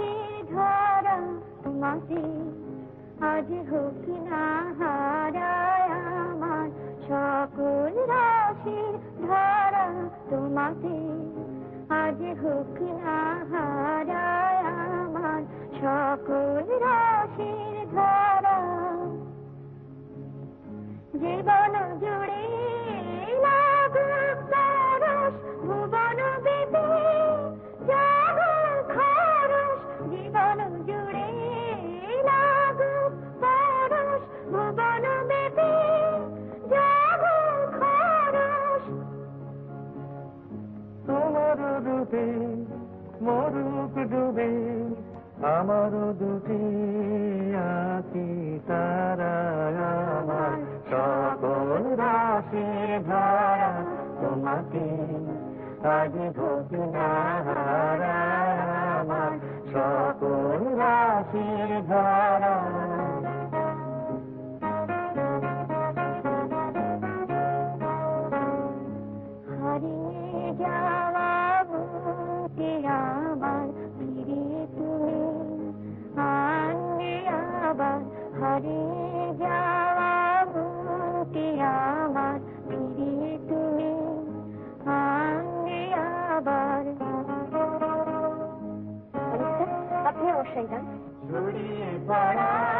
আকাশে ধরা তোমাকে, আজ হোক না হারায় আমার, সকল রাশির ধরা তোমাকে, আজ হোক না হারা তোমার রূপে মরুক ডুবে আমার দুটি আঁকি তারা সকল রাশি ধারা। তোমাকে আজ ভোগ না হারা আমার সকল রাশির ধারা। হারিয়ে যাওয়া আমার ফিরিয়ে তুমি আবার হারিয়ে যাওয়া বুকে আমার ফিরিয়ে তুমি আবার আপনি অবশ্যই গান ছড়িয়ে পড়া